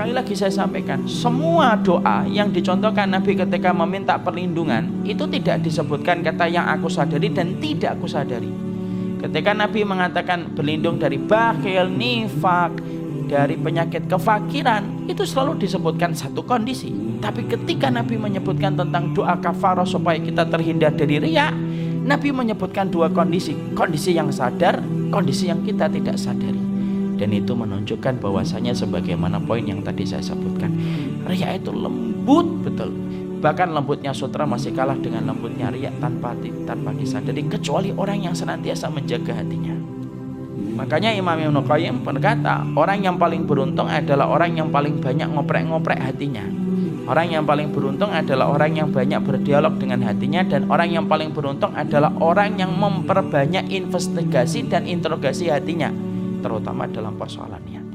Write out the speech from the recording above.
sekali lagi saya sampaikan, semua doa yang dicontohkan Nabi ketika meminta perlindungan itu tidak disebutkan kata yang aku sadari dan tidak aku sadari. Ketika Nabi mengatakan berlindung dari bakhil, nifak, dari penyakit kefakiran, itu selalu disebutkan satu kondisi. Tapi ketika Nabi menyebutkan tentang doa kafarah supaya kita terhindar dari riak, Nabi menyebutkan dua kondisi, kondisi yang sadar, kondisi yang kita tidak sadari dan itu menunjukkan bahwasanya sebagaimana poin yang tadi saya sebutkan ria itu lembut betul. Bahkan lembutnya sutra masih kalah dengan lembutnya ria tanpa tanpa kisah. Jadi kecuali orang yang senantiasa menjaga hatinya. Makanya Imam Ibn Qayyim berkata orang yang paling beruntung adalah orang yang paling banyak ngoprek-ngoprek hatinya. Orang yang paling beruntung adalah orang yang banyak berdialog dengan hatinya dan orang yang paling beruntung adalah orang yang memperbanyak investigasi dan interogasi hatinya terutama dalam persoalannya